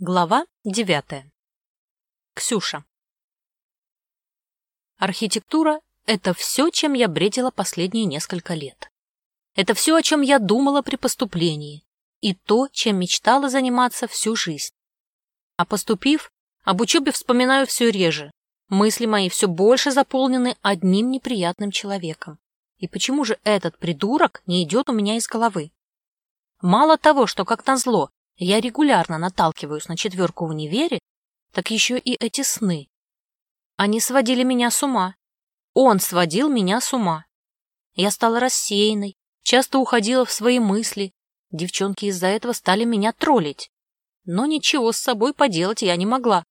Глава девятая. Ксюша. Архитектура — это все, чем я бредила последние несколько лет. Это все, о чем я думала при поступлении, и то, чем мечтала заниматься всю жизнь. А поступив, об учебе вспоминаю все реже. Мысли мои все больше заполнены одним неприятным человеком. И почему же этот придурок не идет у меня из головы? Мало того, что, как назло, я регулярно наталкиваюсь на четверку в универе, так еще и эти сны. Они сводили меня с ума. Он сводил меня с ума. Я стала рассеянной, часто уходила в свои мысли. Девчонки из-за этого стали меня троллить. Но ничего с собой поделать я не могла.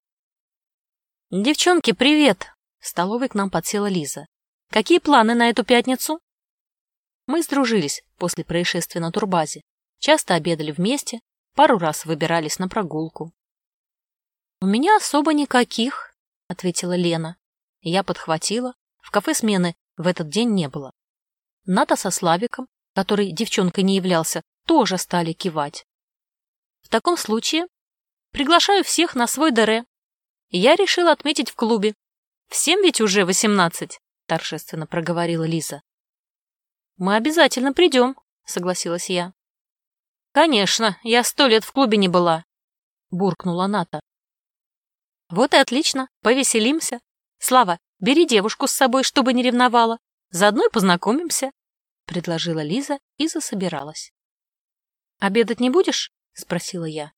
«Девчонки, привет!» В столовой к нам подсела Лиза. «Какие планы на эту пятницу?» Мы сдружились после происшествия на турбазе. Часто обедали вместе, пару раз выбирались на прогулку. «У меня особо никаких», — ответила Лена. Я подхватила. В кафе смены в этот день не было. Ната со Славиком, который девчонкой не являлся, тоже стали кивать. В таком случае приглашаю всех на свой ДР. Я решила отметить в клубе. Всем ведь уже восемнадцать, торжественно проговорила Лиза. Мы обязательно придем, согласилась я. «Конечно, я сто лет в клубе не была», — буркнула Ната. «Вот и отлично, повеселимся. Слава, бери девушку с собой, чтобы не ревновала. Заодно и познакомимся», — предложила Лиза и засобиралась. «Обедать не будешь?» — спросила я.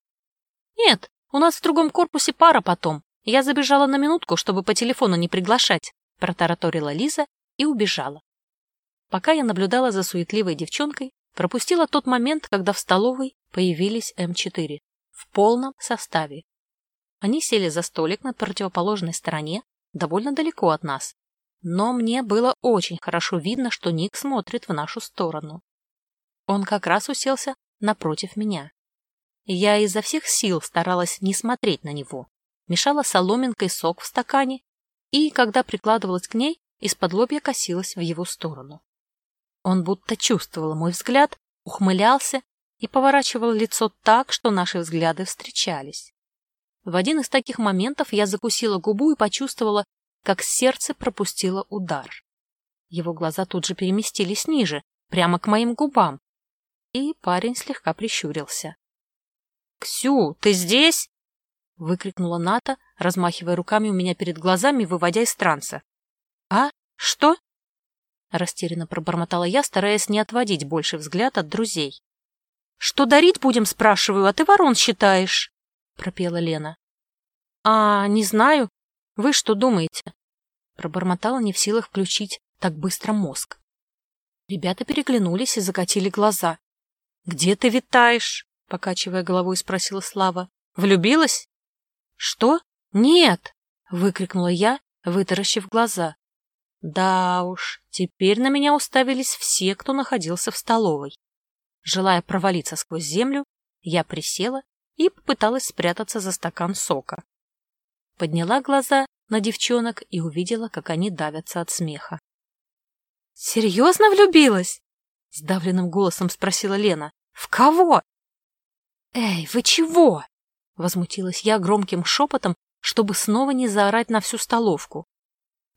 «Нет, у нас в другом корпусе пара потом. Я забежала на минутку, чтобы по телефону не приглашать», — протараторила Лиза и убежала. Пока я наблюдала за суетливой девчонкой, пропустила тот момент, когда в столовой появились М4 в полном составе. Они сели за столик на противоположной стороне, довольно далеко от нас. Но мне было очень хорошо видно, что Ник смотрит в нашу сторону. Он как раз уселся напротив меня. Я изо всех сил старалась не смотреть на него, мешала соломинкой сок в стакане и, когда прикладывалась к ней, из-под лобья косилась в его сторону. Он будто чувствовал мой взгляд, ухмылялся и поворачивал лицо так, что наши взгляды встречались. В один из таких моментов я закусила губу и почувствовала, как сердце пропустило удар. Его глаза тут же переместились ниже, прямо к моим губам, и парень слегка прищурился. «Ксю, ты здесь?» — выкрикнула Ната, размахивая руками у меня перед глазами, выводя из транса. «А? Что?» Растерянно пробормотала я, стараясь не отводить больше взгляд от друзей. «Что дарить будем, спрашиваю, а ты ворон считаешь?» — пропела Лена. «А, не знаю. Вы что думаете?» Пробормотала не в силах включить так быстро мозг. Ребята переглянулись и закатили глаза. «Где ты витаешь?» — покачивая головой, спросила Слава. «Влюбилась?» «Что? Нет!» — выкрикнула я, вытаращив глаза. Да уж, теперь на меня уставились все, кто находился в столовой. Желая провалиться сквозь землю, я присела и попыталась спрятаться за стакан сока. Подняла глаза на девчонок и увидела, как они давятся от смеха. «Серьезно влюбилась?» — сдавленным голосом спросила Лена. «В кого?» «Эй, вы чего?» — возмутилась я громким шепотом, чтобы снова не заорать на всю столовку.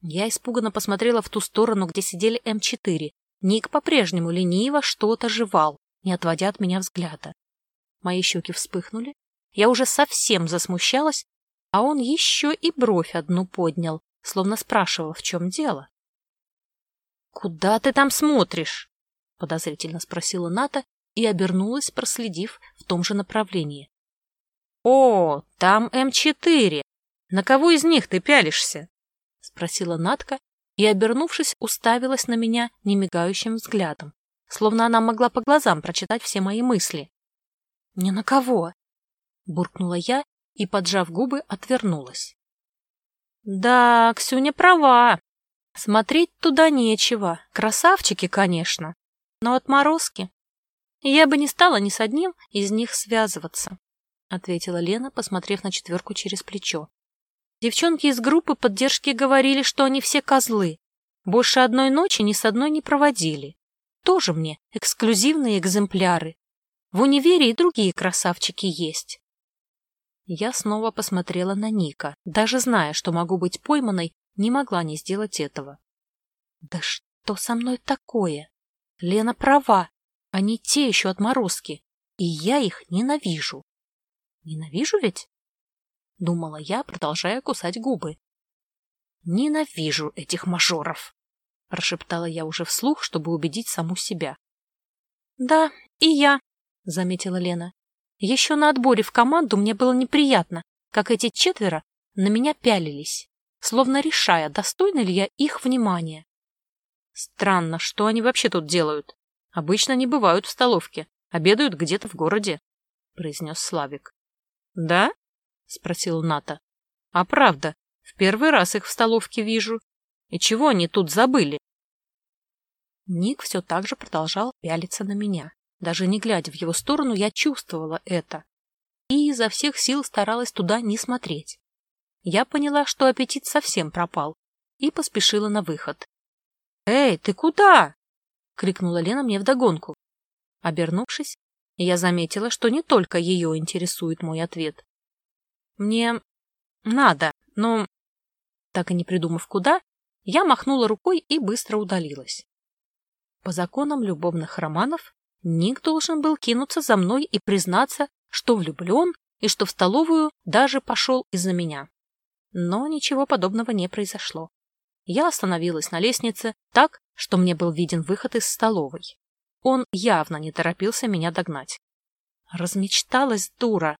Я испуганно посмотрела в ту сторону, где сидели М4. Ник по-прежнему лениво что-то жевал, не отводя от меня взгляда. Мои щеки вспыхнули. Я уже совсем засмущалась, а он еще и бровь одну поднял, словно спрашивал, в чем дело. — Куда ты там смотришь? — подозрительно спросила Ната и обернулась, проследив в том же направлении. — О, там М4. На кого из них ты пялишься? — спросила Натка и, обернувшись, уставилась на меня немигающим взглядом, словно она могла по глазам прочитать все мои мысли. — Ни на кого! — буркнула я и, поджав губы, отвернулась. — Да, Ксюня права. Смотреть туда нечего. Красавчики, конечно, но отморозки. Я бы не стала ни с одним из них связываться, — ответила Лена, посмотрев на четверку через плечо. Девчонки из группы поддержки говорили, что они все козлы. Больше одной ночи ни с одной не проводили. Тоже мне эксклюзивные экземпляры. В универе и другие красавчики есть. Я снова посмотрела на Ника. Даже зная, что могу быть пойманной, не могла не сделать этого. Да что со мной такое? Лена права. Они те еще отморозки. И я их ненавижу. Ненавижу ведь? Думала я, продолжая кусать губы. Ненавижу этих мажоров, прошептала я уже вслух, чтобы убедить саму себя. Да, и я, заметила Лена. Еще на отборе в команду мне было неприятно, как эти четверо на меня пялились, словно решая, достойна ли я их внимания. Странно, что они вообще тут делают? Обычно не бывают в столовке, обедают где-то в городе, произнес Славик. Да? Спросил Ната. А правда, в первый раз их в столовке вижу. И чего они тут забыли? Ник все так же продолжал пялиться на меня. Даже не глядя в его сторону, я чувствовала это. И изо всех сил старалась туда не смотреть. Я поняла, что аппетит совсем пропал, и поспешила на выход. «Эй, ты куда?» — крикнула Лена мне вдогонку. Обернувшись, я заметила, что не только ее интересует мой ответ. «Мне надо, но так и не придумав куда, я махнула рукой и быстро удалилась. По законам любовных романов Ник должен был кинуться за мной и признаться, что влюблен и что в столовую даже пошел из-за меня. Но ничего подобного не произошло. Я остановилась на лестнице так, что мне был виден выход из столовой. Он явно не торопился меня догнать. Размечталась дура.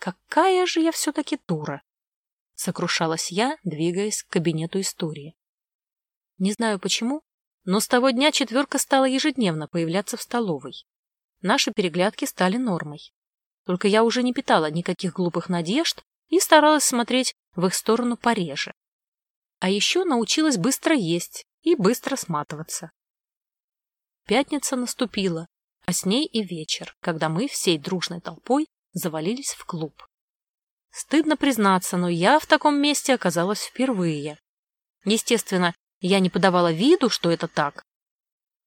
Какая же я все-таки дура! сокрушалась я, двигаясь к кабинету истории. Не знаю почему, но с того дня четверка стала ежедневно появляться в столовой. Наши переглядки стали нормой. Только я уже не питала никаких глупых надежд и старалась смотреть в их сторону пореже. А еще научилась быстро есть и быстро сматываться. Пятница наступила, а с ней и вечер, когда мы всей дружной толпой завалились в клуб. Стыдно признаться, но я в таком месте оказалась впервые. Естественно, я не подавала виду, что это так.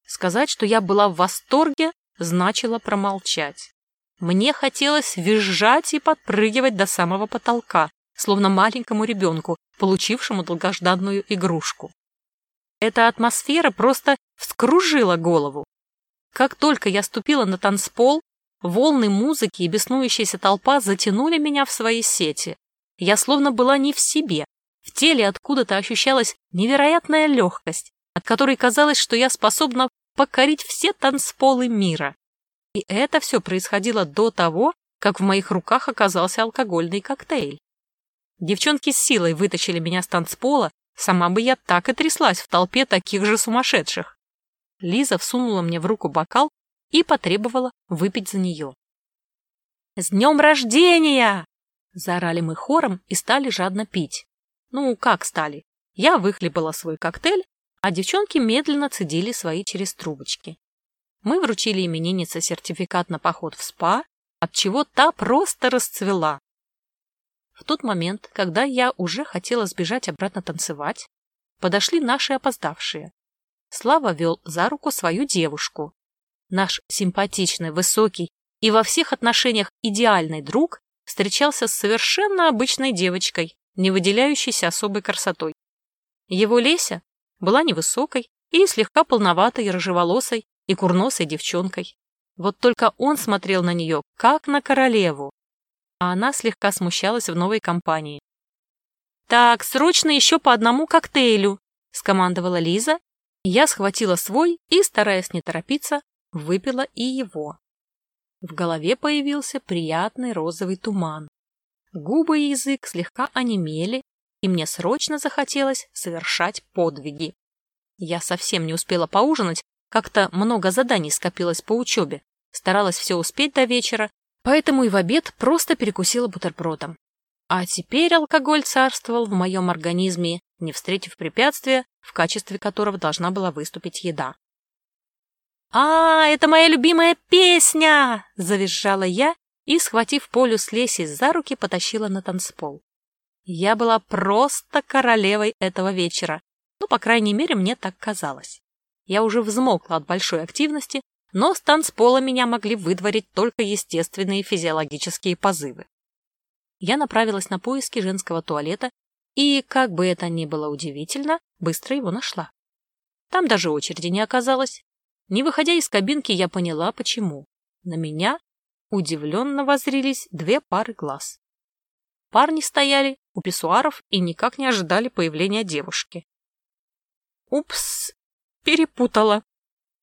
Сказать, что я была в восторге, значило промолчать. Мне хотелось визжать и подпрыгивать до самого потолка, словно маленькому ребенку, получившему долгожданную игрушку. Эта атмосфера просто вскружила голову. Как только я ступила на танцпол, Волны музыки и беснующаяся толпа затянули меня в свои сети. Я словно была не в себе. В теле откуда-то ощущалась невероятная легкость, от которой казалось, что я способна покорить все танцполы мира. И это все происходило до того, как в моих руках оказался алкогольный коктейль. Девчонки с силой вытащили меня с танцпола, сама бы я так и тряслась в толпе таких же сумасшедших. Лиза всунула мне в руку бокал и потребовала выпить за нее. «С днем рождения!» Заорали мы хором и стали жадно пить. Ну, как стали? Я выхлебала свой коктейль, а девчонки медленно цедили свои через трубочки. Мы вручили имениннице сертификат на поход в спа, от чего та просто расцвела. В тот момент, когда я уже хотела сбежать обратно танцевать, подошли наши опоздавшие. Слава вел за руку свою девушку, Наш симпатичный, высокий и во всех отношениях идеальный друг встречался с совершенно обычной девочкой, не выделяющейся особой красотой. Его Леся была невысокой и слегка полноватой, рыжеволосой и курносой девчонкой. Вот только он смотрел на нее, как на королеву, а она слегка смущалась в новой компании. «Так, срочно еще по одному коктейлю», — скомандовала Лиза. Я схватила свой и, стараясь не торопиться, выпила и его. В голове появился приятный розовый туман. Губы и язык слегка онемели, и мне срочно захотелось совершать подвиги. Я совсем не успела поужинать, как-то много заданий скопилось по учебе, старалась все успеть до вечера, поэтому и в обед просто перекусила бутербродом. А теперь алкоголь царствовал в моем организме, не встретив препятствия, в качестве которого должна была выступить еда. «А, это моя любимая песня!» — завизжала я и, схватив Полю с Лесей за руки, потащила на танцпол. Я была просто королевой этого вечера. Ну, по крайней мере, мне так казалось. Я уже взмокла от большой активности, но с танцпола меня могли выдворить только естественные физиологические позывы. я направилась на поиски женского туалета и, как бы это ни было удивительно, быстро его нашла. Там даже очереди не оказалось. Не выходя из кабинки, я поняла, почему. На меня удивленно возрились две пары глаз. Парни стояли у писсуаров и никак не ожидали появления девушки. «Упс, перепутала!»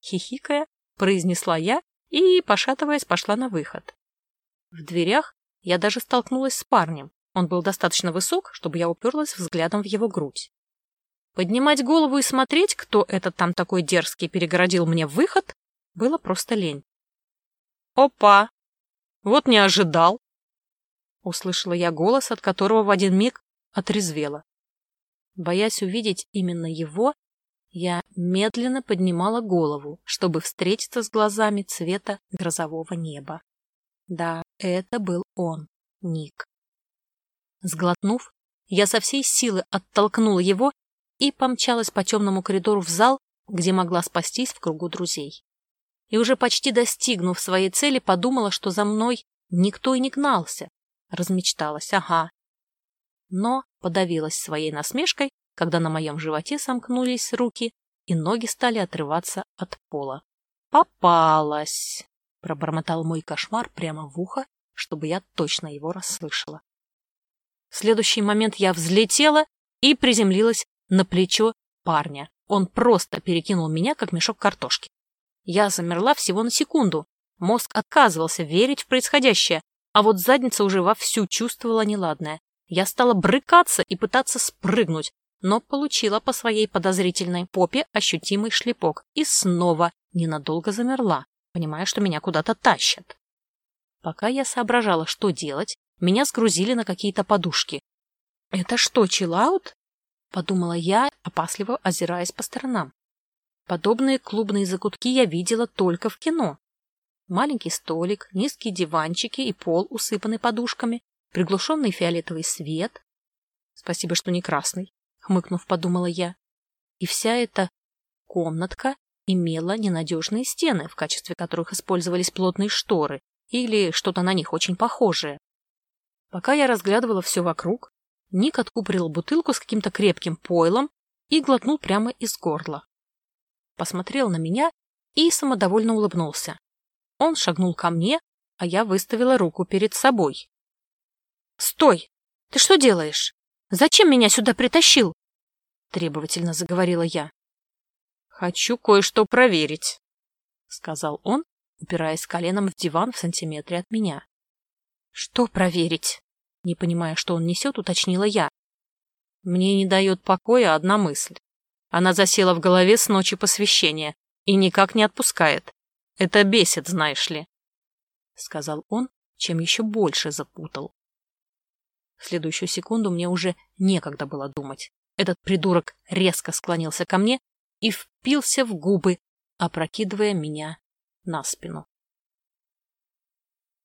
Хихикая, произнесла я и, пошатываясь, пошла на выход. В дверях я даже столкнулась с парнем. Он был достаточно высок, чтобы я уперлась взглядом в его грудь. Поднимать голову и смотреть, кто этот там такой дерзкий перегородил мне выход, было просто лень. «Опа! Вот не ожидал!» Услышала я голос, от которого в один миг отрезвела. Боясь увидеть именно его, я медленно поднимала голову, чтобы встретиться с глазами цвета грозового неба. Да, это был он, Ник. Сглотнув, я со всей силы оттолкнула его и помчалась по темному коридору в зал, где могла спастись в кругу друзей. И уже почти достигнув своей цели, подумала, что за мной никто и не гнался. Размечталась, ага. Но подавилась своей насмешкой когда на моем животе сомкнулись руки и ноги стали отрываться от пола. «Попалась!» — пробормотал мой кошмар прямо в ухо, чтобы я точно его расслышала. В следующий момент я взлетела и приземлилась на плечо парня. Он просто перекинул меня, как мешок картошки. Я замерла всего на секунду. Мозг отказывался верить в происходящее, а вот задница уже вовсю чувствовала неладное. Я стала брыкаться и пытаться спрыгнуть, но получила по своей подозрительной попе ощутимый шлепок и снова ненадолго замерла, понимая, что меня куда-то тащат. Пока я соображала, что делать, меня сгрузили на какие-то подушки. «Это что, чиллаут?» — подумала я, опасливо озираясь по сторонам. Подобные клубные закутки я видела только в кино. Маленький столик, низкие диванчики и пол, усыпанный подушками, приглушенный фиолетовый свет. Спасибо, что не красный хмыкнув, подумала я. И вся эта комнатка имела ненадежные стены, в качестве которых использовались плотные шторы или что-то на них очень похожее. Пока я разглядывала все вокруг, Ник откупорил бутылку с каким-то крепким пойлом и глотнул прямо из горла. Посмотрел на меня и самодовольно улыбнулся. Он шагнул ко мне, а я выставила руку перед собой. «Стой! Ты что делаешь?» Зачем меня сюда притащил? Требовательно заговорила я. Хочу кое-что проверить, сказал он, упираясь коленом в диван в сантиметре от меня. Что проверить? Не понимая, что он несет, уточнила я. Мне не дает покоя одна мысль. Она засела в голове с ночи посвящения и никак не отпускает. Это бесит, знаешь ли, — сказал он, чем еще больше запутал. В следующую секунду мне уже некогда было думать. Этот придурок резко склонился ко мне и впился в губы, опрокидывая меня на спину.